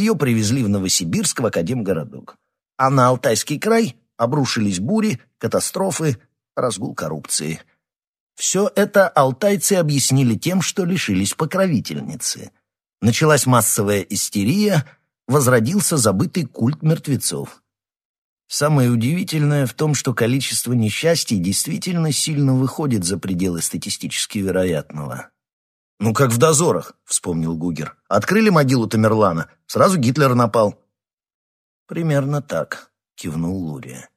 ее привезли в Новосибирск в Академгородок. А на Алтайский край обрушились бури, катастрофы, разгул коррупции. Все это алтайцы объяснили тем, что лишились покровительницы. Началась массовая истерия, возродился забытый культ мертвецов. Самое удивительное в том, что количество несчастий действительно сильно выходит за пределы статистически вероятного. «Ну, как в дозорах», — вспомнил Гугер. «Открыли могилу Тамерлана, сразу Гитлер напал». «Примерно так», — кивнул Лурия.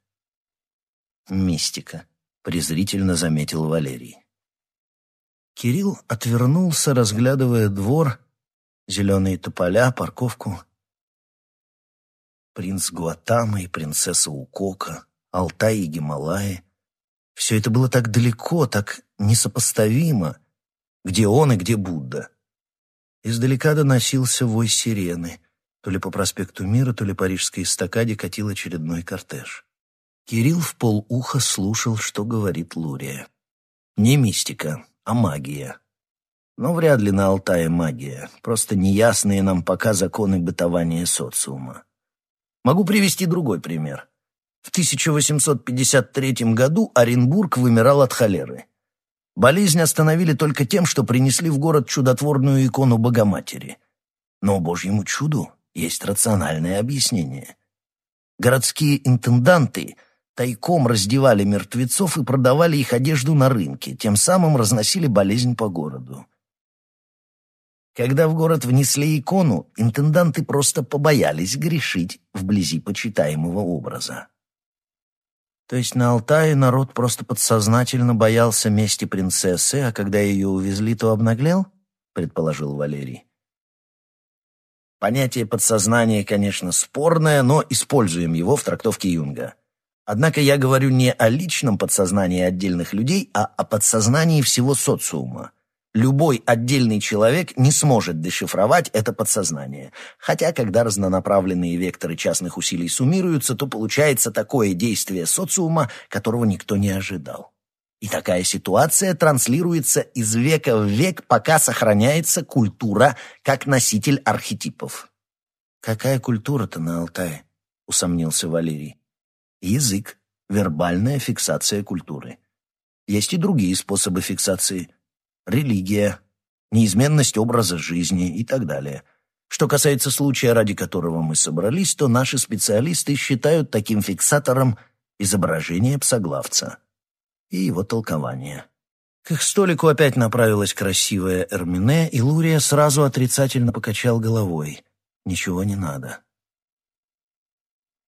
«Мистика», — презрительно заметил Валерий. Кирилл отвернулся, разглядывая двор, зеленые тополя, парковку. Принц Гуатама и принцесса Укока, Алтай и Гималаи. Все это было так далеко, так несопоставимо. Где он и где Будда? Издалека доносился вой сирены. То ли по проспекту Мира, то ли по Рижской эстакаде катил очередной кортеж. Кирилл в полуха слушал, что говорит Лурия. Не мистика, а магия. Но вряд ли на Алтае магия, просто неясные нам пока законы бытования социума. Могу привести другой пример. В 1853 году Оренбург вымирал от холеры. Болезнь остановили только тем, что принесли в город чудотворную икону Богоматери. Но Божьему чуду есть рациональное объяснение. Городские интенданты тайком раздевали мертвецов и продавали их одежду на рынке, тем самым разносили болезнь по городу. Когда в город внесли икону, интенданты просто побоялись грешить вблизи почитаемого образа. То есть на Алтае народ просто подсознательно боялся мести принцессы, а когда ее увезли, то обнаглел? Предположил Валерий. Понятие подсознания, конечно, спорное, но используем его в трактовке Юнга. Однако я говорю не о личном подсознании отдельных людей, а о подсознании всего социума. Любой отдельный человек не сможет дешифровать это подсознание. Хотя, когда разнонаправленные векторы частных усилий суммируются, то получается такое действие социума, которого никто не ожидал. И такая ситуация транслируется из века в век, пока сохраняется культура как носитель архетипов. «Какая культура-то на Алтае?» — усомнился Валерий. «Язык, вербальная фиксация культуры. Есть и другие способы фиксации — религия, неизменность образа жизни и так далее. Что касается случая, ради которого мы собрались, то наши специалисты считают таким фиксатором изображение псоглавца и его толкование. К их столику опять направилась красивая Эрмине, и Лурия сразу отрицательно покачал головой. «Ничего не надо».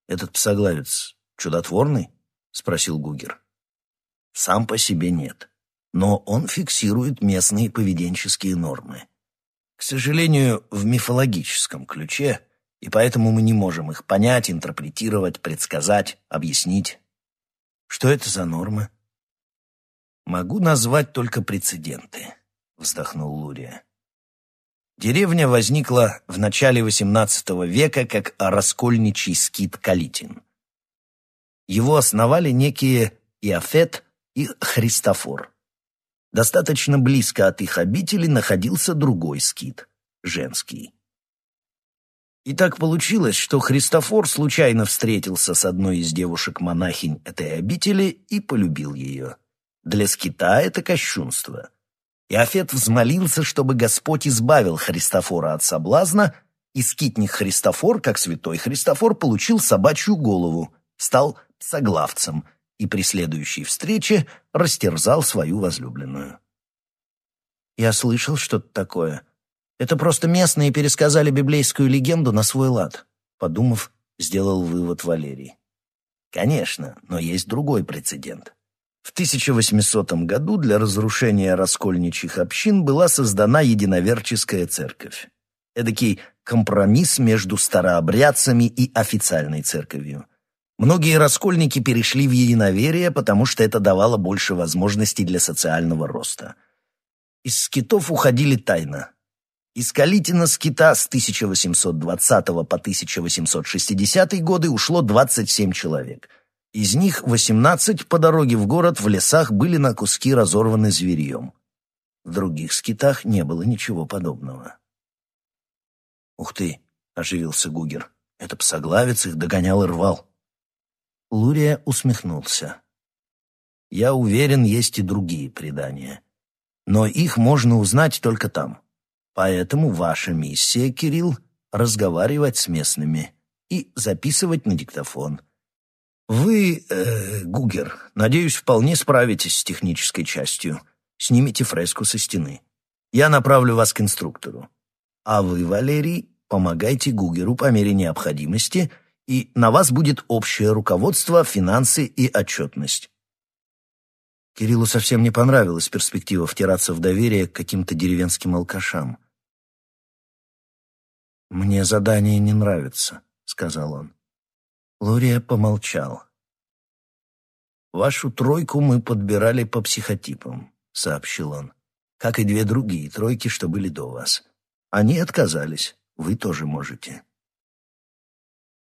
«Этот псоглавец чудотворный?» — спросил Гугер. «Сам по себе нет но он фиксирует местные поведенческие нормы. К сожалению, в мифологическом ключе, и поэтому мы не можем их понять, интерпретировать, предсказать, объяснить. Что это за нормы? Могу назвать только прецеденты, вздохнул Лурия. Деревня возникла в начале XVIII века как раскольничий скит Калитин. Его основали некие Иофет и Христофор. Достаточно близко от их обители находился другой скит, женский. И так получилось, что Христофор случайно встретился с одной из девушек-монахинь этой обители и полюбил ее. Для скита это кощунство. Иофет взмолился, чтобы Господь избавил Христофора от соблазна, и скитник Христофор, как святой Христофор, получил собачью голову, стал соглавцем – и при следующей встрече растерзал свою возлюбленную. Я слышал что-то такое. Это просто местные пересказали библейскую легенду на свой лад. Подумав, сделал вывод Валерий. Конечно, но есть другой прецедент. В 1800 году для разрушения раскольничьих общин была создана единоверческая церковь. Эдакий компромисс между старообрядцами и официальной церковью – Многие раскольники перешли в единоверие, потому что это давало больше возможностей для социального роста. Из скитов уходили тайно. Из Калитина скита с 1820 по 1860 годы ушло 27 человек. Из них 18 по дороге в город в лесах были на куски разорваны зверьем. В других скитах не было ничего подобного. «Ух ты! оживился Гугер. «Это псоглавец их догонял и рвал». Лурия усмехнулся. «Я уверен, есть и другие предания. Но их можно узнать только там. Поэтому ваша миссия, Кирилл, разговаривать с местными и записывать на диктофон. Вы, э, Гугер, надеюсь, вполне справитесь с технической частью. Снимите фреску со стены. Я направлю вас к инструктору. А вы, Валерий, помогайте Гугеру по мере необходимости, и на вас будет общее руководство, финансы и отчетность. Кириллу совсем не понравилась перспектива втираться в доверие к каким-то деревенским алкашам. «Мне задание не нравится», — сказал он. Лурия помолчал. «Вашу тройку мы подбирали по психотипам», — сообщил он, «как и две другие тройки, что были до вас. Они отказались, вы тоже можете».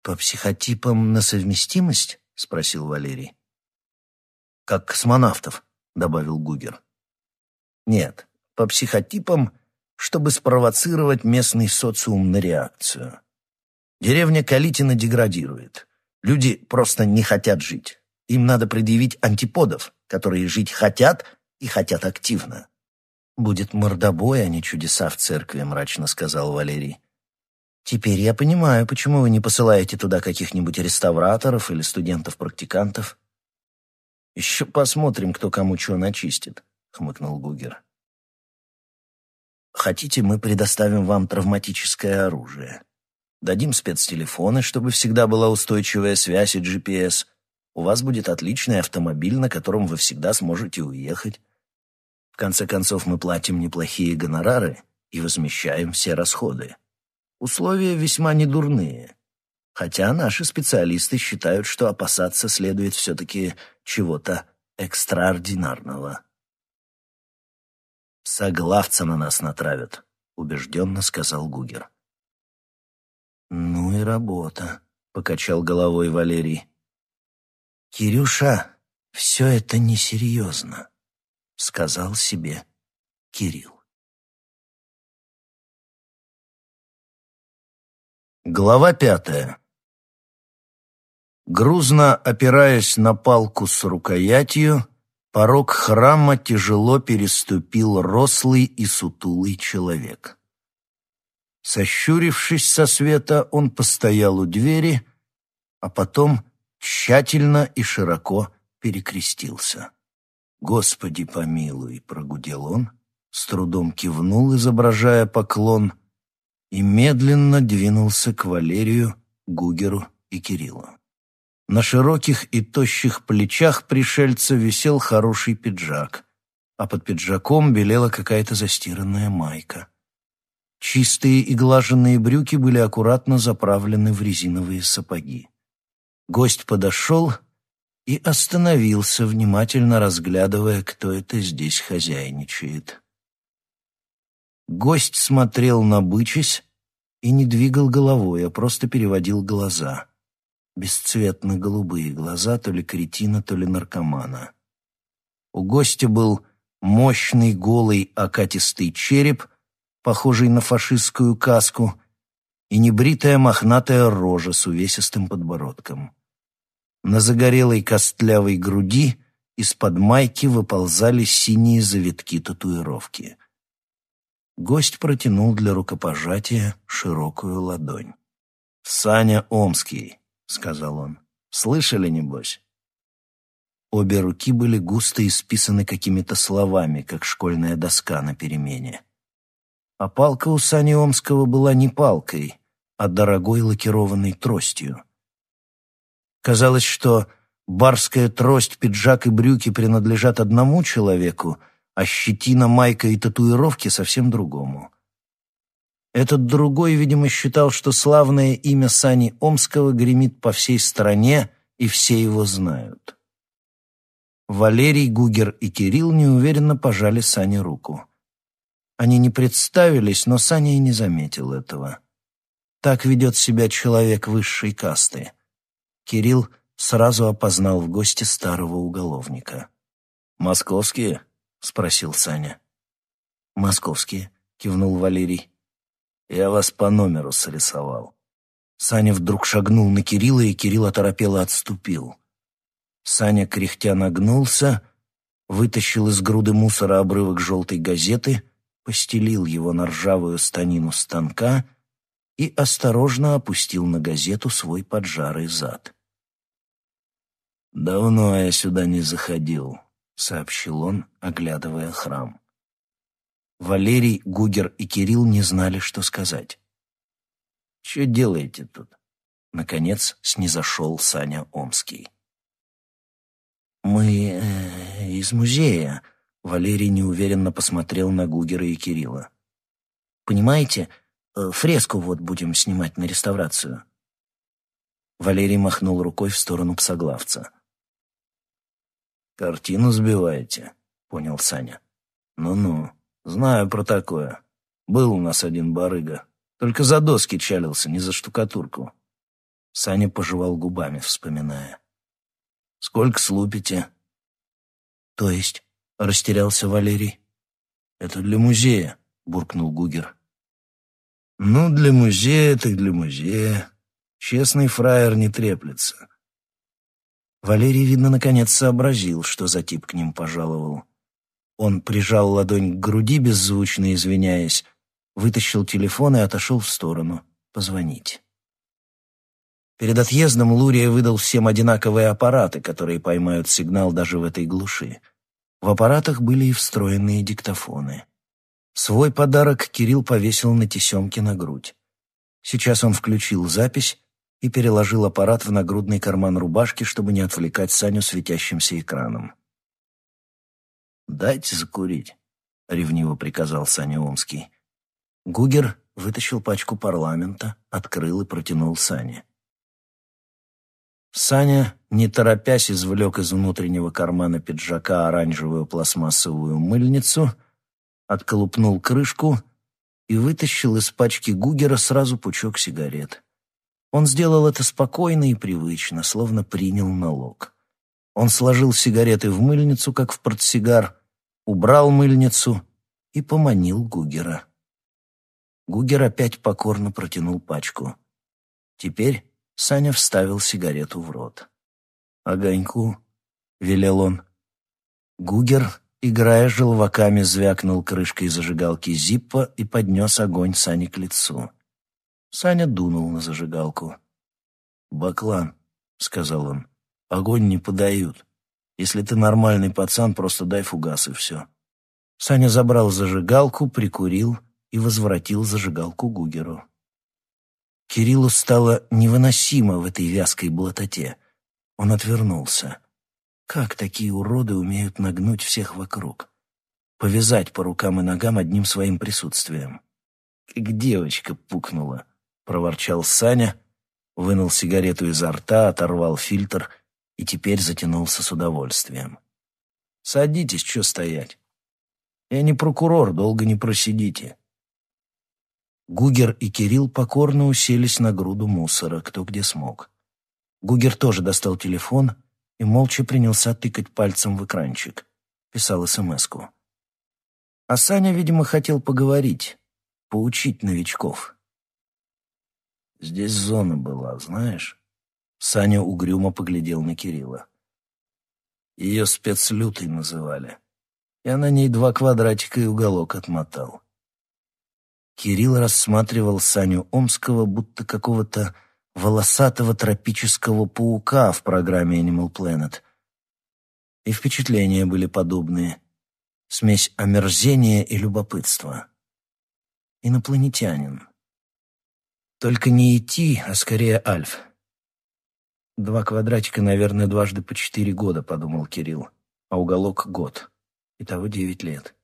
«По психотипам на совместимость?» — спросил Валерий. «Как космонавтов», — добавил Гугер. «Нет, по психотипам чтобы спровоцировать местный социум на реакцию. Деревня Калитина деградирует. Люди просто не хотят жить. Им надо предъявить антиподов, которые жить хотят и хотят активно. «Будет мордобой, а не чудеса в церкви», — мрачно сказал Валерий. «Теперь я понимаю, почему вы не посылаете туда каких-нибудь реставраторов или студентов-практикантов». «Еще посмотрим, кто кому чего начистит», — хмыкнул Гугер. Хотите, мы предоставим вам травматическое оружие. Дадим спецтелефоны, чтобы всегда была устойчивая связь и GPS. У вас будет отличный автомобиль, на котором вы всегда сможете уехать. В конце концов, мы платим неплохие гонорары и возмещаем все расходы. Условия весьма недурные. Хотя наши специалисты считают, что опасаться следует все-таки чего-то экстраординарного. «Соглавца на нас натравят», — убежденно сказал Гугер. «Ну и работа», — покачал головой Валерий. «Кирюша, все это несерьезно», — сказал себе Кирилл. Глава пятая. Грузно опираясь на палку с рукоятью, Порог храма тяжело переступил рослый и сутулый человек. Сощурившись со света, он постоял у двери, а потом тщательно и широко перекрестился. «Господи помилуй!» — прогудел он, с трудом кивнул, изображая поклон, и медленно двинулся к Валерию, Гугеру и Кириллу. На широких и тощих плечах пришельца висел хороший пиджак, а под пиджаком белела какая-то застиранная майка. Чистые и глаженные брюки были аккуратно заправлены в резиновые сапоги. Гость подошел и остановился, внимательно разглядывая, кто это здесь хозяйничает. Гость смотрел на бычась и не двигал головой, а просто переводил глаза — бесцветно-голубые глаза то ли кретина, то ли наркомана. У гостя был мощный голый окатистый череп, похожий на фашистскую каску, и небритая мохнатая рожа с увесистым подбородком. На загорелой костлявой груди из-под майки выползали синие завитки татуировки. Гость протянул для рукопожатия широкую ладонь. «Саня Омский», — сказал он. «Слышали, небось?» Обе руки были густо исписаны какими-то словами, как школьная доска на перемене. А палка у Сани Омского была не палкой, а дорогой лакированной тростью. Казалось, что барская трость, пиджак и брюки принадлежат одному человеку, а щетина, майка и татуировки совсем другому. Этот другой, видимо, считал, что славное имя Сани Омского гремит по всей стране, и все его знают. Валерий, Гугер и Кирилл неуверенно пожали Сане руку. Они не представились, но Саня и не заметил этого. Так ведет себя человек высшей касты. Кирилл сразу опознал в гости старого уголовника. «Московские?» — спросил Саня. «Московские», — кивнул Валерий. Я вас по номеру срисовал. Саня вдруг шагнул на Кирилла, и Кирилл оторопело отступил. Саня, кряхтя, нагнулся, вытащил из груды мусора обрывок желтой газеты, постелил его на ржавую станину станка и осторожно опустил на газету свой поджарый зад. «Давно я сюда не заходил», — сообщил он, оглядывая храм. Валерий, Гугер и Кирилл не знали, что сказать. «Что делаете тут?» Наконец снизошел Саня Омский. «Мы э, из музея», — Валерий неуверенно посмотрел на Гугера и Кирилла. «Понимаете, э, фреску вот будем снимать на реставрацию». Валерий махнул рукой в сторону псоглавца. «Картину сбиваете?» — понял Саня. «Ну-ну, знаю про такое. Был у нас один барыга. Только за доски чалился, не за штукатурку». Саня пожевал губами, вспоминая. «Сколько слупите?» «То есть?» — растерялся Валерий. «Это для музея», — буркнул Гугер. «Ну, для музея так для музея. Честный фраер не треплется. Валерий, видно, наконец сообразил, что за тип к ним пожаловал. Он прижал ладонь к груди, беззвучно извиняясь, вытащил телефон и отошел в сторону. Позвонить. Перед отъездом Лурия выдал всем одинаковые аппараты, которые поймают сигнал даже в этой глуши. В аппаратах были и встроенные диктофоны. Свой подарок Кирилл повесил на тесемке на грудь. Сейчас он включил запись и переложил аппарат в нагрудный карман рубашки, чтобы не отвлекать Саню светящимся экраном. «Дайте закурить», — ревниво приказал Саня Омский. Гугер вытащил пачку парламента, открыл и протянул Сане. Саня, не торопясь, извлек из внутреннего кармана пиджака оранжевую пластмассовую мыльницу, отколупнул крышку и вытащил из пачки Гугера сразу пучок сигарет. Он сделал это спокойно и привычно, словно принял налог. Он сложил сигареты в мыльницу, как в портсигар, убрал мыльницу и поманил Гугера. Гугер опять покорно протянул пачку. Теперь Саня вставил сигарету в рот. «Огоньку», — велел он. Гугер, играя желваками, звякнул крышкой зажигалки Зиппа и поднес огонь Сане к лицу. Саня дунул на зажигалку. «Баклан», — сказал он, — «огонь не подают. Если ты нормальный пацан, просто дай фугас и все». Саня забрал зажигалку, прикурил и возвратил зажигалку Гугеру. Кириллу стало невыносимо в этой вязкой блатоте. Он отвернулся. Как такие уроды умеют нагнуть всех вокруг? Повязать по рукам и ногам одним своим присутствием. Как девочка пукнула. — проворчал Саня, вынул сигарету изо рта, оторвал фильтр и теперь затянулся с удовольствием. «Садитесь, что стоять? Я не прокурор, долго не просидите». Гугер и Кирилл покорно уселись на груду мусора, кто где смог. Гугер тоже достал телефон и молча принялся тыкать пальцем в экранчик. Писал СМС-ку. А Саня, видимо, хотел поговорить, поучить новичков. Здесь зона была, знаешь?» Саня угрюмо поглядел на Кирилла. Ее спецлютой называли. Я на ней два квадратика и уголок отмотал. Кирилл рассматривал Саню Омского, будто какого-то волосатого тропического паука в программе Animal Planet. И впечатления были подобные. Смесь омерзения и любопытства. Инопланетянин. Только не идти, а скорее Альф. Два квадратика, наверное, дважды по четыре года, подумал Кирилл, а уголок — год. Итого девять лет.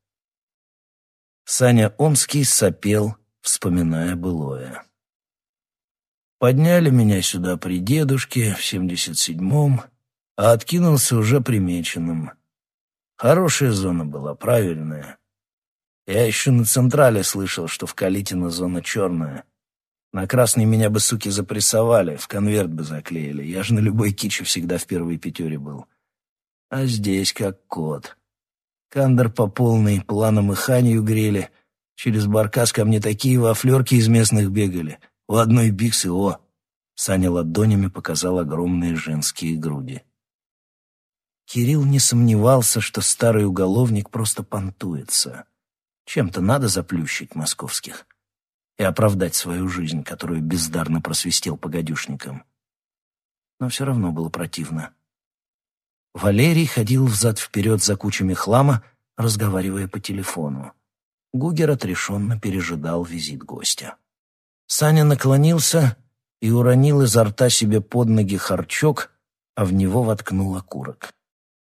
Саня Омский сопел, вспоминая былое. Подняли меня сюда при дедушке в семьдесят седьмом, а откинулся уже примеченным. Хорошая зона была, правильная. Я еще на Централе слышал, что в Калитино зона черная — на красный меня бы, суки, запрессовали, в конверт бы заклеили. Я же на любой киче всегда в первой пятере был. А здесь как кот. Кандер по полной, планом и ханию грели. Через баркас ко мне такие вафлерки из местных бегали. У одной биксы, о, Саня ладонями показал огромные женские груди. Кирилл не сомневался, что старый уголовник просто понтуется. Чем-то надо заплющить московских и оправдать свою жизнь, которую бездарно просвистел по гадюшникам. Но все равно было противно. Валерий ходил взад-вперед за кучами хлама, разговаривая по телефону. Гугер отрешенно пережидал визит гостя. Саня наклонился и уронил изо рта себе под ноги харчок, а в него воткнул окурок.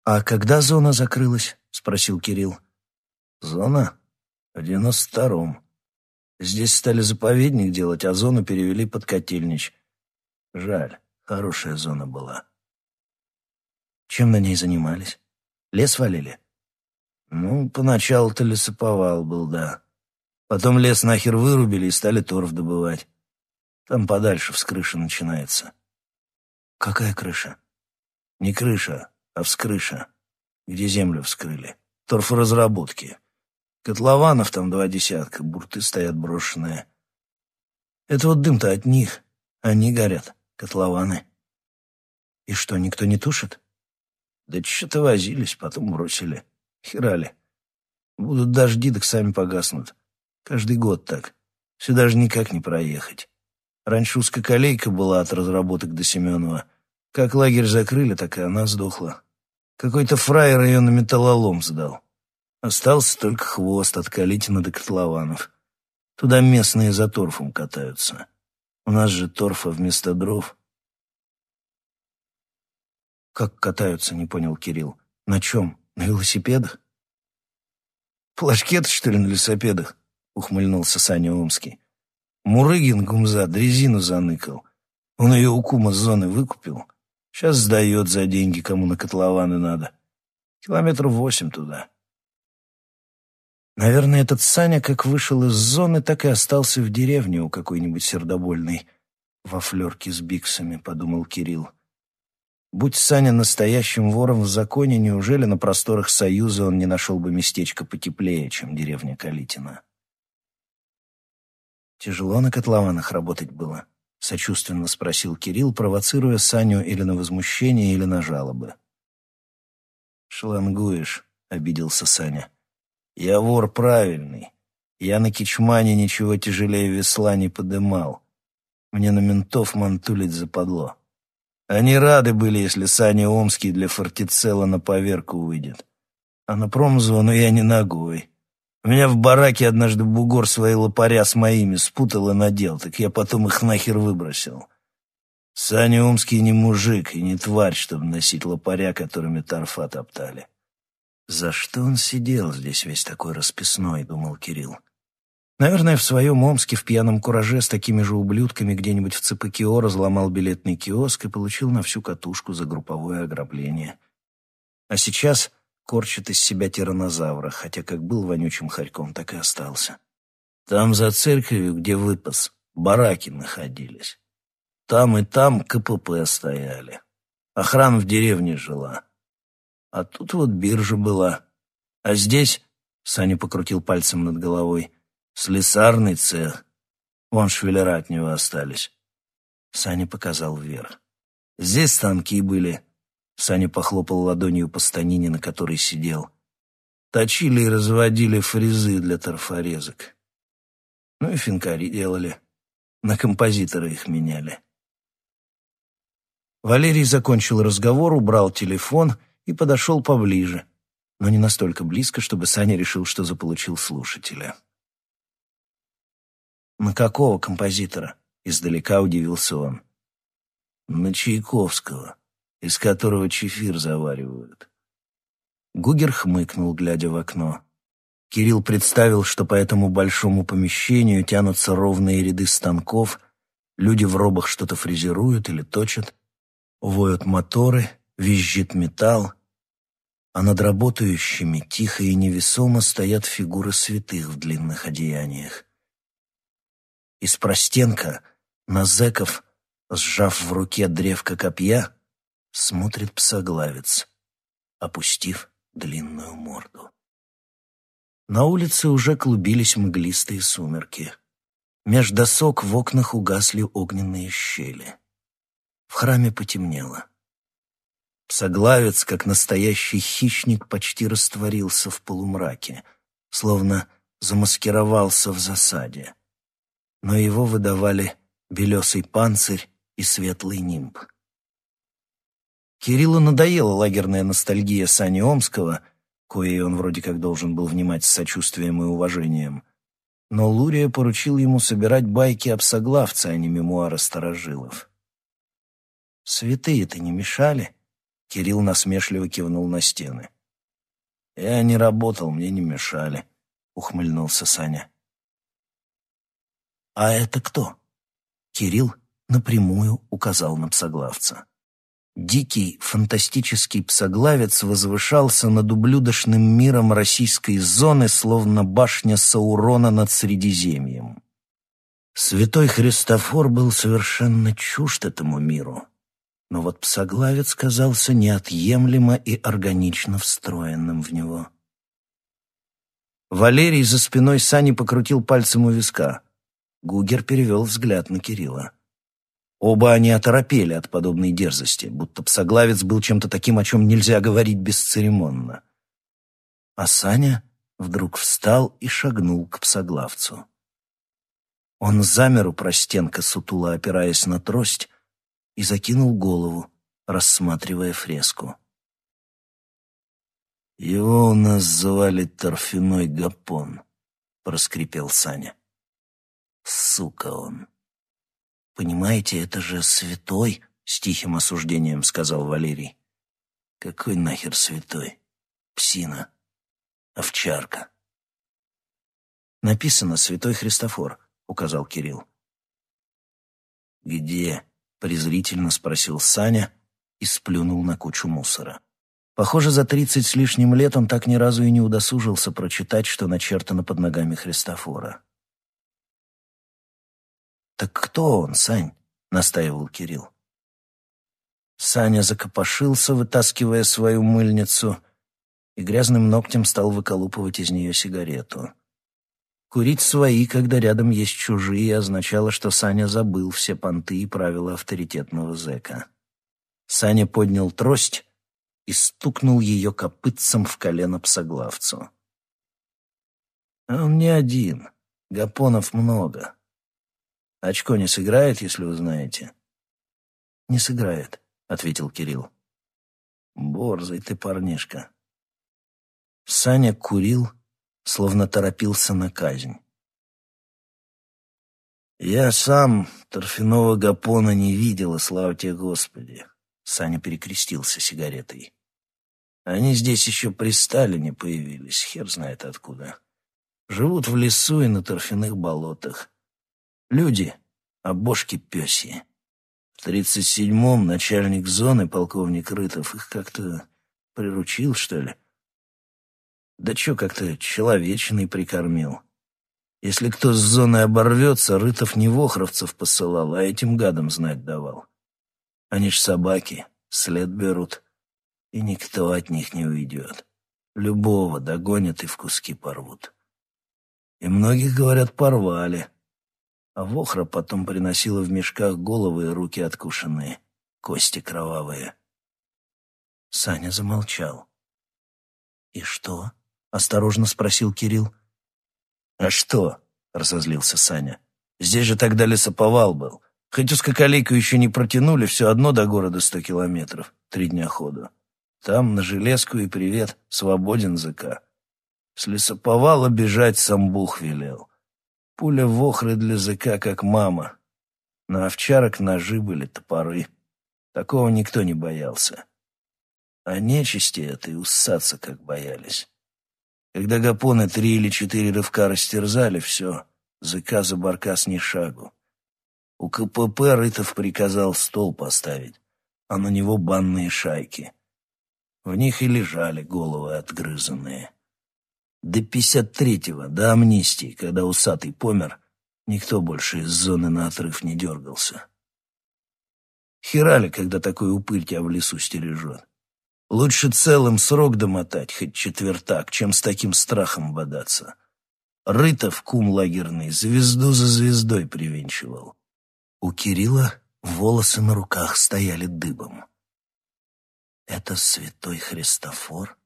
«А когда зона закрылась?» — спросил Кирилл. «Зона? В девяносто втором. Здесь стали заповедник делать, а зону перевели под котельнич. Жаль, хорошая зона была». «Чем на ней занимались? Лес валили?» «Ну, поначалу-то лесоповал был, да. Потом лес нахер вырубили и стали торф добывать. Там подальше с крыши начинается». «Какая крыша?» «Не крыша, а вскрыша, где землю вскрыли. Торфоразработки. Котлованов там два десятка, бурты стоят брошенные. Это вот дым-то от них. Они горят, котлованы. И что, никто не тушит? Да что-то возились, потом бросили. Херали. Будут дожди, так сами погаснут. Каждый год так. Сюда же никак не проехать. Раньше узкоколейка была от разработок до Семенова. Как лагерь закрыли, так и она сдохла. Какой-то фраер ее на металлолом сдал. Остался только хвост от Калитина до Котлованов. Туда местные за торфом катаются. У нас же торфа вместо дров. «Как катаются?» — не понял Кирилл. «На чем? На велосипедах?» «Плашкеты, что ли, на лесопедах?» — ухмыльнулся Саня Омский. Мурыгин гумза дрезину заныкал. Он ее у кума с зоны выкупил. Сейчас сдает за деньги, кому на котлованы надо. Километров восемь туда. Наверное, этот Саня как вышел из зоны, так и остался в деревне у какой-нибудь сердобольной во флерке с биксами, подумал Кирилл. Будь Саня настоящим вором в законе, неужели на просторах Союза он не нашел бы местечко потеплее, чем деревня Калитина? Тяжело на котлованах работать было. — сочувственно спросил Кирилл, провоцируя Саню или на возмущение, или на жалобы. «Шлангуешь», — обиделся Саня. «Я вор правильный. Я на Кичмане ничего тяжелее весла не подымал. Мне на ментов мантулить западло. Они рады были, если Саня Омский для фортицела на поверку выйдет. А на промзону я не ногой. У меня в бараке однажды бугор свои лопаря с моими спутал и надел, так я потом их нахер выбросил. Саня Умский не мужик и не тварь, чтобы носить лопаря, которыми торфа топтали. «За что он сидел здесь весь такой расписной?» — думал Кирилл. Наверное, в своем Омске в пьяном кураже с такими же ублюдками где-нибудь в ЦПКИО разломал билетный киоск и получил на всю катушку за групповое ограбление. А сейчас корчит из себя тиранозавра, хотя как был вонючим хорьком, так и остался. Там за церковью, где выпас, бараки находились. Там и там КПП стояли. Охрана в деревне жила. А тут вот биржа была. А здесь, — Саня покрутил пальцем над головой, — слесарный цех. Вон швеллера от него остались. Саня показал вверх. Здесь станки были, Саня похлопал ладонью по станине, на которой сидел. Точили и разводили фрезы для торфорезок. Ну и финкари делали. На композитора их меняли. Валерий закончил разговор, убрал телефон и подошел поближе, но не настолько близко, чтобы Саня решил, что заполучил слушателя. «На какого композитора?» — издалека удивился он. «На Чайковского», из которого чефир заваривают. Гугер хмыкнул, глядя в окно. Кирилл представил, что по этому большому помещению тянутся ровные ряды станков, люди в робах что-то фрезеруют или точат, воют моторы, визжит металл, а над работающими тихо и невесомо стоят фигуры святых в длинных одеяниях. Из простенка на зэков, сжав в руке древко копья, смотрит псоглавец, опустив длинную морду. На улице уже клубились мглистые сумерки. Меж досок в окнах угасли огненные щели. В храме потемнело. Псоглавец, как настоящий хищник, почти растворился в полумраке, словно замаскировался в засаде. Но его выдавали белесый панцирь и светлый нимб. Кириллу надоела лагерная ностальгия Сани Омского, коей он вроде как должен был внимать с сочувствием и уважением. Но Лурия поручил ему собирать байки об соглавце, а не мемуары старожилов. «Святые-то не мешали?» Кирилл насмешливо кивнул на стены. «Я не работал, мне не мешали», — ухмыльнулся Саня. «А это кто?» Кирилл напрямую указал на псоглавца. Дикий, фантастический псоглавец возвышался над ублюдочным миром российской зоны, словно башня Саурона над Средиземьем. Святой Христофор был совершенно чужд этому миру но вот псоглавец казался неотъемлемо и органично встроенным в него. Валерий за спиной Сани покрутил пальцем у виска. Гугер перевел взгляд на Кирилла. Оба они оторопели от подобной дерзости, будто псоглавец был чем-то таким, о чем нельзя говорить бесцеремонно. А Саня вдруг встал и шагнул к псоглавцу. Он замер у простенка, сутула опираясь на трость, и закинул голову, рассматривая фреску. «Его у нас звали Торфяной Гапон», — проскрипел Саня. «Сука он!» «Понимаете, это же святой», — с тихим осуждением сказал Валерий. «Какой нахер святой? Псина. Овчарка». «Написано «Святой Христофор», — указал Кирилл. «Где?» Презрительно спросил Саня и сплюнул на кучу мусора. Похоже, за тридцать с лишним лет он так ни разу и не удосужился прочитать, что начертано под ногами Христофора. «Так кто он, Сань?» — настаивал Кирилл. Саня закопошился, вытаскивая свою мыльницу, и грязным ногтем стал выколупывать из нее сигарету. Курить свои, когда рядом есть чужие, означало, что Саня забыл все понты и правила авторитетного зэка. Саня поднял трость и стукнул ее копытцем в колено псоглавцу. «Он не один. Гапонов много. Очко не сыграет, если вы знаете?» «Не сыграет», — ответил Кирилл. «Борзый ты парнишка». Саня курил, — словно торопился на казнь. «Я сам торфяного гапона не видел, слава тебе, Господи!» Саня перекрестился сигаретой. «Они здесь еще при Сталине появились, хер знает откуда. Живут в лесу и на торфяных болотах. Люди, а бошки пёсьи. В тридцать седьмом начальник зоны, полковник Рытов, их как-то приручил, что ли, да чё как-то человечный прикормил. Если кто с зоны оборвется, Рытов не вохровцев посылал, а этим гадам знать давал. Они ж собаки, след берут, и никто от них не уйдет. Любого догонят и в куски порвут. И многих, говорят, порвали. А Вохра потом приносила в мешках головы и руки откушенные, кости кровавые. Саня замолчал. «И что?» — осторожно спросил Кирилл. «А что?» — разозлился Саня. «Здесь же тогда лесоповал был. Хоть узкоколейку еще не протянули, все одно до города сто километров, три дня ходу. Там, на железку и привет, свободен ЗК. С лесоповала бежать сам Бух велел. Пуля в охры для ЗК, как мама. На овчарок ножи были, топоры. Такого никто не боялся. А нечисти этой усаться как боялись. Когда гапоны три или четыре рывка растерзали, все, зыка за баркас ни шагу. У КПП Рытов приказал стол поставить, а на него банные шайки. В них и лежали головы отгрызанные. До пятьдесят третьего, до амнистии, когда усатый помер, никто больше из зоны на отрыв не дергался. Херали, когда такой упырь тебя в лесу стережет. Лучше целым срок домотать, хоть четвертак, чем с таким страхом бодаться. Рытов, кум лагерный, звезду за звездой привинчивал. У Кирилла Волосы на руках стояли дыбом. «Это святой Христофор?»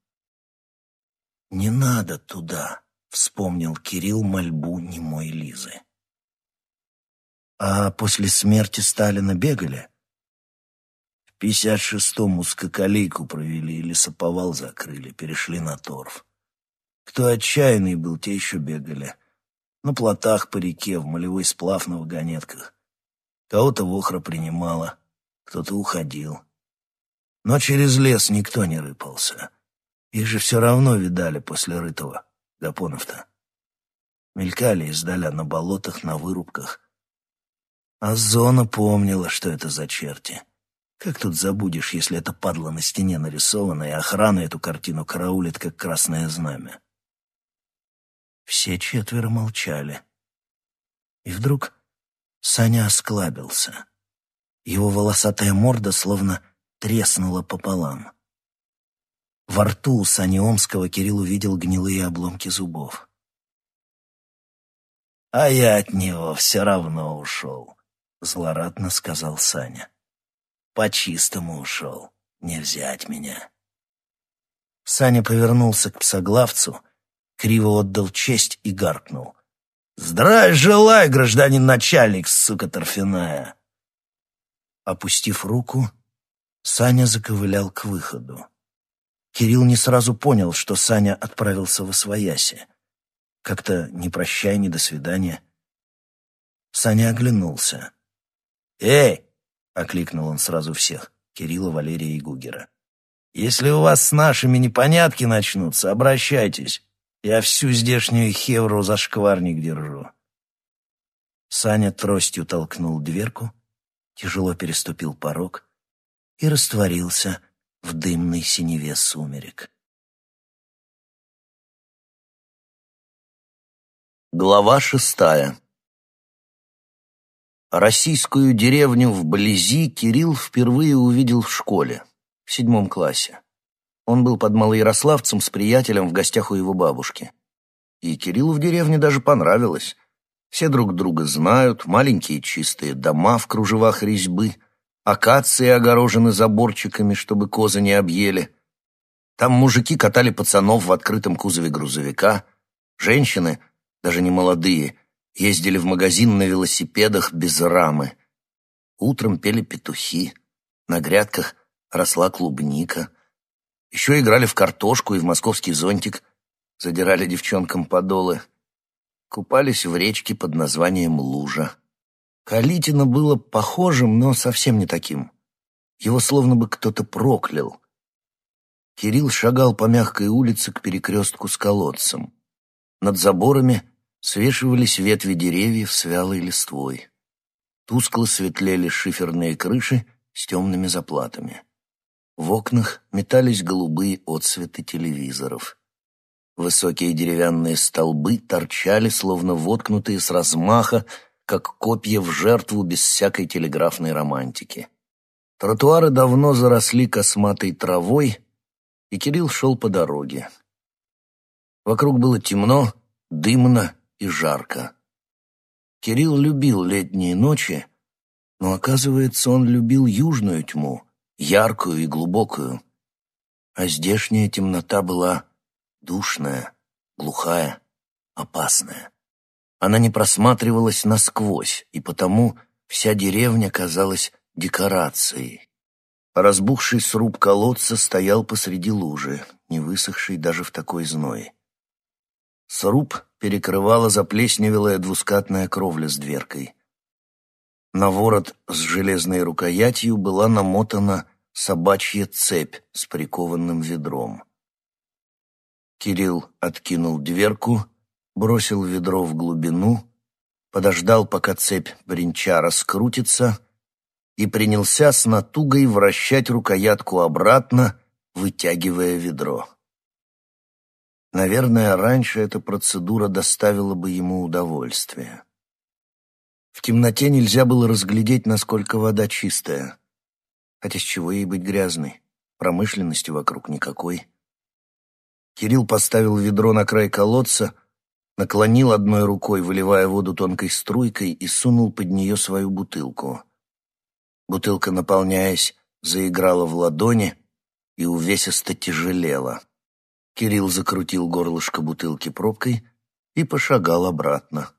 «Не надо туда», — вспомнил Кирилл мольбу немой Лизы. «А после смерти Сталина бегали?» В 56-м узкоколейку провели и лесоповал закрыли, перешли на торф. Кто отчаянный был, те еще бегали. На плотах по реке, в молевой сплав на вагонетках. Кого-то в охра принимала, кто-то уходил. Но через лес никто не рыпался. Их же все равно видали после рытого, Гапонов-то. Мелькали издаля на болотах, на вырубках. А зона помнила, что это за черти. Как тут забудешь, если это падла на стене нарисована, и охрана эту картину караулит, как красное знамя? Все четверо молчали. И вдруг Саня осклабился. Его волосатая морда словно треснула пополам. Во рту у Сани Омского Кирилл увидел гнилые обломки зубов. «А я от него все равно ушел», — злорадно сказал Саня. «По-чистому ушел, не взять меня». Саня повернулся к псоглавцу — криво отдал честь и гаркнул. «Здравия желаю, гражданин начальник, сука торфяная!» Опустив руку, Саня заковылял к выходу. Кирилл не сразу понял, что Саня отправился в Освояси. Как-то ни прощай, ни до свидания. Саня оглянулся. «Эй!» — окликнул он сразу всех — Кирилла, Валерия и Гугера. «Если у вас с нашими непонятки начнутся, обращайтесь. Я всю здешнюю хевру за шкварник держу. Саня тростью толкнул дверку, тяжело переступил порог и растворился в дымной синеве сумерек. Глава шестая Российскую деревню вблизи Кирилл впервые увидел в школе, в седьмом классе. Он был под Малоярославцем с приятелем в гостях у его бабушки. И Кириллу в деревне даже понравилось. Все друг друга знают, маленькие чистые дома в кружевах резьбы, акации огорожены заборчиками, чтобы козы не объели. Там мужики катали пацанов в открытом кузове грузовика, женщины, даже не молодые, ездили в магазин на велосипедах без рамы. Утром пели петухи, на грядках росла клубника — еще играли в картошку и в московский зонтик, задирали девчонкам подолы, купались в речке под названием Лужа. Калитина было похожим, но совсем не таким. Его словно бы кто-то проклял. Кирилл шагал по мягкой улице к перекрестку с колодцем. Над заборами свешивались ветви деревьев с вялой листвой. Тускло светлели шиферные крыши с темными заплатами. В окнах метались голубые отсветы телевизоров. Высокие деревянные столбы торчали, словно воткнутые с размаха, как копья в жертву без всякой телеграфной романтики. Тротуары давно заросли косматой травой, и Кирилл шел по дороге. Вокруг было темно, дымно и жарко. Кирилл любил летние ночи, но, оказывается, он любил южную тьму, яркую и глубокую, а здешняя темнота была душная, глухая, опасная. Она не просматривалась насквозь, и потому вся деревня казалась декорацией. Разбухший сруб колодца стоял посреди лужи, не высохший даже в такой зной. Сруб перекрывала заплесневелая двускатная кровля с дверкой. На ворот с железной рукоятью была намотана собачья цепь с прикованным ведром. Кирилл откинул дверку, бросил ведро в глубину, подождал, пока цепь бренча раскрутится, и принялся с натугой вращать рукоятку обратно, вытягивая ведро. Наверное, раньше эта процедура доставила бы ему удовольствие. В темноте нельзя было разглядеть, насколько вода чистая. Хотя с чего ей быть грязной? Промышленности вокруг никакой. Кирилл поставил ведро на край колодца, наклонил одной рукой, выливая воду тонкой струйкой, и сунул под нее свою бутылку. Бутылка, наполняясь, заиграла в ладони и увесисто тяжелела. Кирилл закрутил горлышко бутылки пробкой и пошагал обратно.